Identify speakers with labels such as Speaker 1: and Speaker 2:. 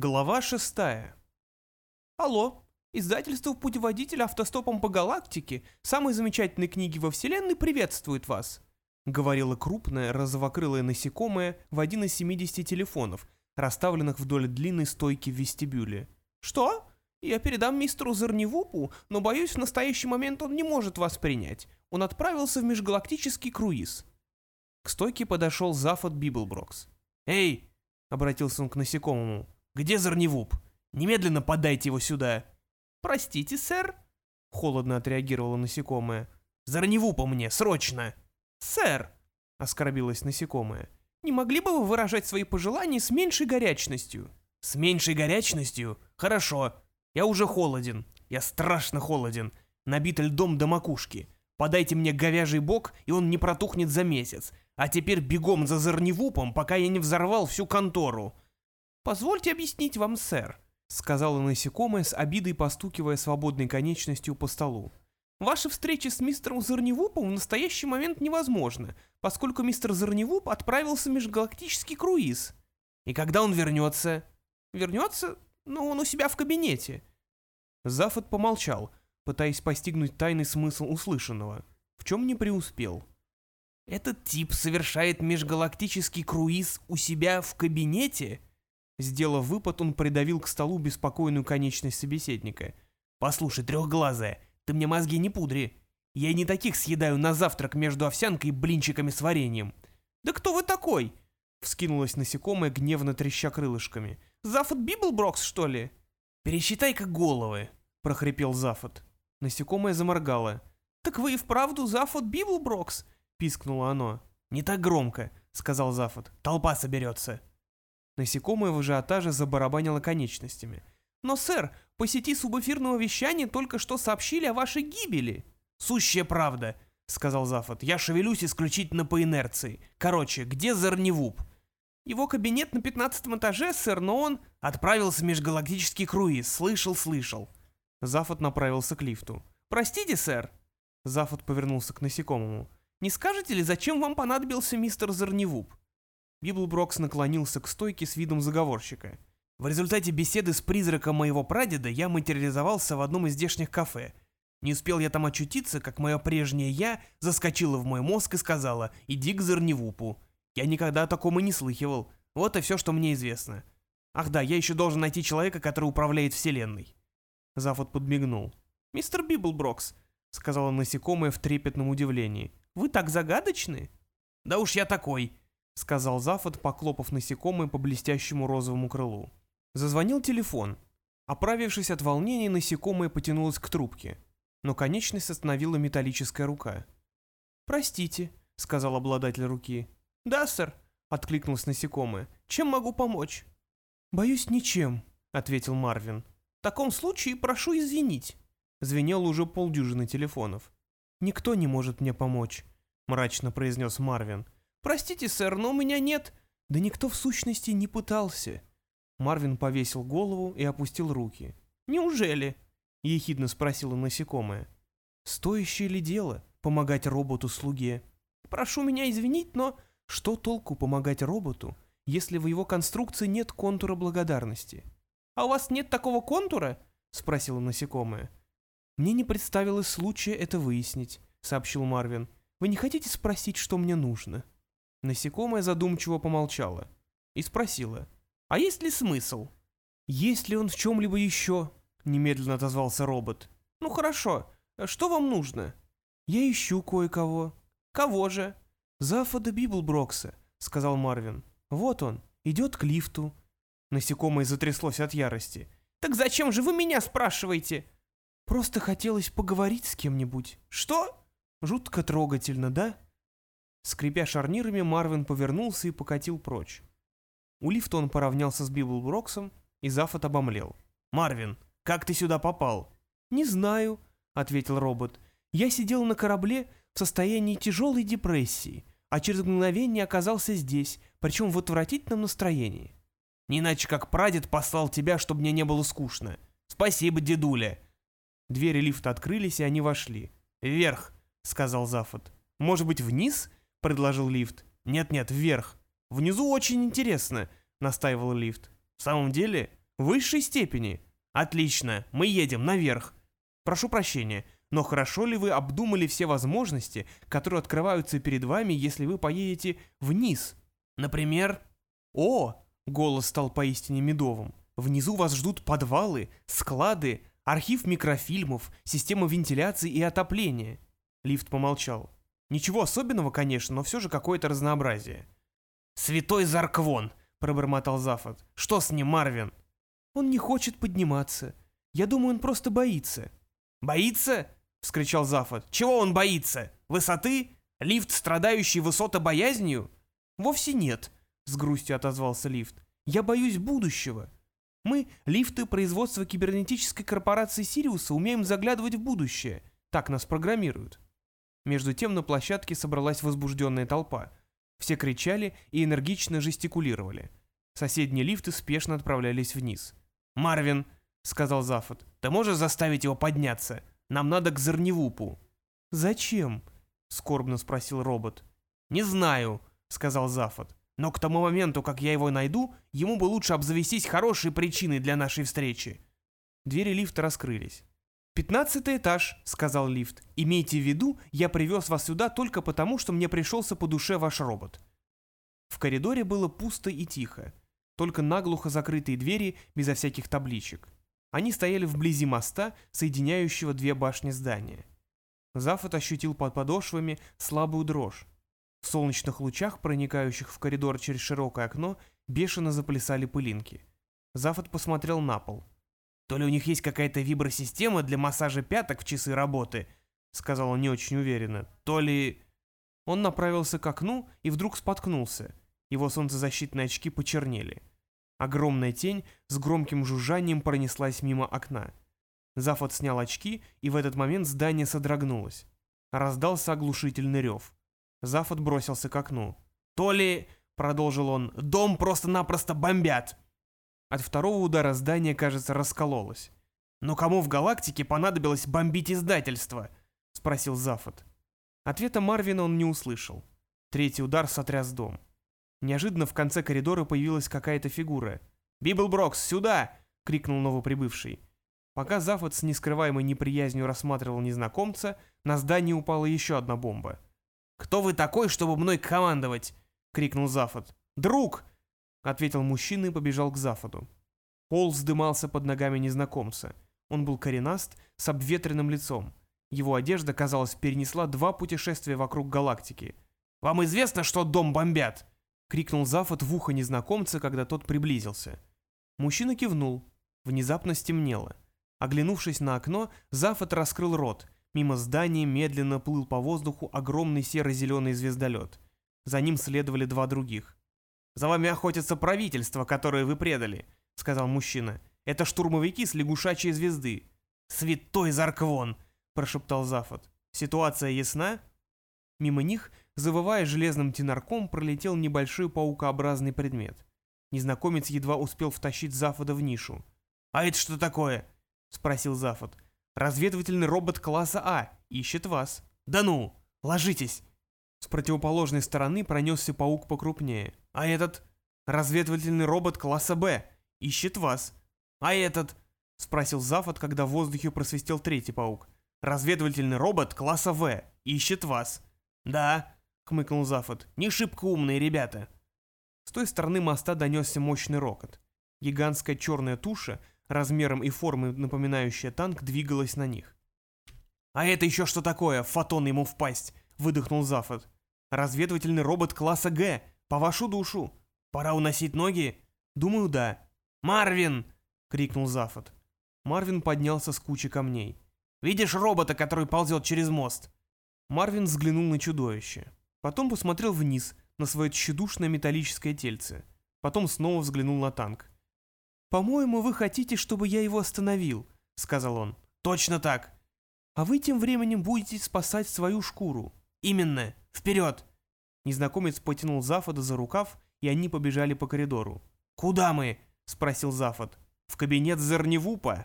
Speaker 1: Глава шестая. Алло, издательство «Путеводитель автостопом по галактике» самой замечательной книги во вселенной приветствует вас, говорила крупное розовокрылое насекомое в один из 70 телефонов, расставленных вдоль длинной стойки в вестибюле. Что? Я передам мистеру Зарнивупу, но боюсь, в настоящий момент он не может вас принять. Он отправился в межгалактический круиз. К стойке подошел Зафод Библброкс. «Эй!» — обратился он к насекомому. «Где Зарневуп? Немедленно подайте его сюда!» «Простите, сэр?» — холодно отреагировало насекомое. «Зарневупа мне, срочно!» «Сэр!» — оскорбилась насекомое. «Не могли бы вы выражать свои пожелания с меньшей горячностью?» «С меньшей горячностью? Хорошо. Я уже холоден. Я страшно холоден. Набит льдом до макушки. Подайте мне говяжий бок, и он не протухнет за месяц. А теперь бегом за Зарневупом, пока я не взорвал всю контору. «Позвольте объяснить вам, сэр», — сказала насекомое с обидой, постукивая свободной конечностью по столу. «Ваша встреча с мистером Зарневупом в настоящий момент невозможна, поскольку мистер Зарневуп отправился в межгалактический круиз. И когда он вернется?» «Вернется? Ну, он у себя в кабинете». Зафот помолчал, пытаясь постигнуть тайный смысл услышанного, в чем не преуспел. «Этот тип совершает межгалактический круиз у себя в кабинете?» Сделав выпад, он придавил к столу беспокойную конечность собеседника. «Послушай, трехглазая, ты мне мозги не пудри. Я не таких съедаю на завтрак между овсянкой и блинчиками с вареньем». «Да кто вы такой?» Вскинулось насекомое, гневно треща крылышками. «Зафод Библброкс, что ли?» «Пересчитай-ка головы», — прохрипел Зафод. Насекомое заморгало. «Так вы и вправду Зафод Библброкс?» — пискнуло оно. «Не так громко», — сказал Зафот. «Толпа соберется». Насекомое в ажиотаже забарабанило конечностями. «Но, сэр, по сети субэфирного вещания только что сообщили о вашей гибели». «Сущая правда», — сказал Зафот. «Я шевелюсь исключительно по инерции. Короче, где Зарневуп?» «Его кабинет на пятнадцатом этаже, сэр, но он...» «Отправился в межгалактический круиз. Слышал, слышал». Зафот направился к лифту. «Простите, сэр». Зафод повернулся к насекомому. «Не скажете ли, зачем вам понадобился мистер Зарневуп?» Библброкс наклонился к стойке с видом заговорщика. В результате беседы с призраком моего прадеда я материализовался в одном из здешних кафе. Не успел я там очутиться, как мое прежнее «я» заскочило в мой мозг и сказало «иди к Зарневупу». Я никогда о таком и не слыхивал. Вот и все, что мне известно. Ах да, я еще должен найти человека, который управляет вселенной. Зафод подмигнул. «Мистер Библброкс», — сказало насекомое в трепетном удивлении, — «вы так загадочны?» «Да уж я такой», — сказал Зафод, похлопав насекомое по блестящему розовому крылу. Зазвонил телефон. Оправившись от волнения, насекомое потянулось к трубке, но конечность остановила металлическая рука. «Простите», — сказал обладатель руки. «Да, сэр», — откликнулось насекомое. «Чем могу помочь?» «Боюсь, ничем», — ответил Марвин. «В таком случае прошу извинить», — звенело уже полдюжины телефонов. «Никто не может мне помочь», — мрачно произнес Марвин. «Простите, сэр, но у меня нет...» «Да никто в сущности не пытался». Марвин повесил голову и опустил руки. «Неужели?» — ехидно спросила насекомое. «Стоящее ли дело помогать роботу-слуге?» «Прошу меня извинить, но...» «Что толку помогать роботу, если в его конструкции нет контура благодарности?» «А у вас нет такого контура?» — спросила насекомое. «Мне не представилось случая это выяснить», — сообщил Марвин. «Вы не хотите спросить, что мне нужно?» Насекомое задумчиво помолчало и спросила, «А есть ли смысл?» «Есть ли он в чем-либо еще?» — немедленно отозвался робот. «Ну хорошо, что вам нужно?» «Я ищу кое-кого». «Кого же?» «Зафода Библброкса», — сказал Марвин. «Вот он, идет к лифту». Насекомое затряслось от ярости. «Так зачем же вы меня спрашиваете?» «Просто хотелось поговорить с кем-нибудь». «Что?» «Жутко трогательно, да?» Скрипя шарнирами, Марвин повернулся и покатил прочь. У лифта он поравнялся с Библброксом, и Зафод обомлел. «Марвин, как ты сюда попал?» «Не знаю», — ответил робот. «Я сидел на корабле в состоянии тяжелой депрессии, а через мгновение оказался здесь, причем в отвратительном настроении. Не иначе как прадед послал тебя, чтобы мне не было скучно. Спасибо, дедуля!» Двери лифта открылись, и они вошли. «Вверх», — сказал Зафот. «Может быть, вниз?» — предложил лифт. «Нет-нет, вверх. Внизу очень интересно», — настаивал лифт. «В самом деле? В высшей степени. Отлично, мы едем наверх. Прошу прощения, но хорошо ли вы обдумали все возможности, которые открываются перед вами, если вы поедете вниз? Например... О, голос стал поистине медовым. Внизу вас ждут подвалы, склады, архив микрофильмов, система вентиляции и отопления. Лифт помолчал. Ничего особенного, конечно, но все же какое-то разнообразие. «Святой Зарквон!» — пробормотал Зафот. «Что с ним, Марвин?» «Он не хочет подниматься. Я думаю, он просто боится». «Боится?» — вскричал Зафот. «Чего он боится? Высоты? Лифт, страдающий высотобоязнью?» «Вовсе нет», — с грустью отозвался лифт. «Я боюсь будущего. Мы, лифты производства кибернетической корпорации Сириуса, умеем заглядывать в будущее. Так нас программируют». Между тем на площадке собралась возбужденная толпа. Все кричали и энергично жестикулировали. Соседние лифты спешно отправлялись вниз. «Марвин», — сказал Зафот, — «ты можешь заставить его подняться? Нам надо к Зарневупу». «Зачем?» — скорбно спросил робот. «Не знаю», — сказал Зафот. «Но к тому моменту, как я его найду, ему бы лучше обзавестись хорошей причиной для нашей встречи». Двери лифта раскрылись. «Пятнадцатый этаж», — сказал лифт. «Имейте в виду, я привез вас сюда только потому, что мне пришелся по душе ваш робот». В коридоре было пусто и тихо. Только наглухо закрытые двери безо всяких табличек. Они стояли вблизи моста, соединяющего две башни здания. Зафот ощутил под подошвами слабую дрожь. В солнечных лучах, проникающих в коридор через широкое окно, бешено заплясали пылинки. Зафот посмотрел на пол. «То ли у них есть какая-то вибросистема для массажа пяток в часы работы», — сказал он не очень уверенно, — «то ли...» Он направился к окну и вдруг споткнулся. Его солнцезащитные очки почернели. Огромная тень с громким жужжанием пронеслась мимо окна. Зафот снял очки, и в этот момент здание содрогнулось. Раздался оглушительный рев. Зафот бросился к окну. «То ли...» — продолжил он. «Дом просто-напросто бомбят!» От второго удара здание, кажется, раскололось. «Но кому в галактике понадобилось бомбить издательство?» — спросил Зафод. Ответа Марвина он не услышал. Третий удар сотряс дом. Неожиданно в конце коридора появилась какая-то фигура. «Библброкс, сюда!» — крикнул новоприбывший. Пока Зафод с нескрываемой неприязнью рассматривал незнакомца, на здание упала еще одна бомба. «Кто вы такой, чтобы мной командовать?» — крикнул Зафот. «Друг!» — ответил мужчина и побежал к Зафоду. Пол вздымался под ногами незнакомца. Он был коренаст, с обветренным лицом. Его одежда, казалось, перенесла два путешествия вокруг галактики. «Вам известно, что дом бомбят?» — крикнул Зафот в ухо незнакомца, когда тот приблизился. Мужчина кивнул. Внезапно стемнело. Оглянувшись на окно, Зафот раскрыл рот. Мимо здания медленно плыл по воздуху огромный серо-зеленый звездолет. За ним следовали два других. «За вами охотится правительство, которое вы предали», — сказал мужчина. «Это штурмовики с лягушачьей звезды». «Святой Зарквон!» — прошептал Зафот. «Ситуация ясна?» Мимо них Завывая железным тенарком, пролетел небольшой паукообразный предмет. Незнакомец едва успел втащить Зафода в нишу. «А это что такое?» — спросил Зафод. «Разведывательный робот класса А. Ищет вас». «Да ну! Ложитесь!» С противоположной стороны пронесся паук покрупнее. «А этот?» «Разведывательный робот класса Б. Ищет вас». «А этот?» — спросил Зафод, когда в воздухе просвистел третий паук. «Разведывательный робот класса В. Ищет вас». «Да», хмыкнул Зафот. «Не шибко умные ребята». С той стороны моста донесся мощный рокот. Гигантская черная туша, размером и формой напоминающая танк, двигалась на них. «А это еще что такое? Фотон ему в пасть!» — выдохнул Зафот. «Разведывательный робот класса Г! По вашу душу! Пора уносить ноги?» «Думаю, да». «Марвин!» — крикнул Зафот. Марвин поднялся с кучи камней. «Видишь робота, который ползет через мост?» Марвин взглянул на чудовище. Потом посмотрел вниз, на свое тщедушное металлическое тельце. Потом снова взглянул на танк. «По-моему, вы хотите, чтобы я его остановил», — сказал он. «Точно так!» «А вы тем временем будете спасать свою шкуру». «Именно! Вперед!» Незнакомец потянул Зафода за рукав, и они побежали по коридору. «Куда мы?» — спросил Зафод. «В кабинет Зарневупа»,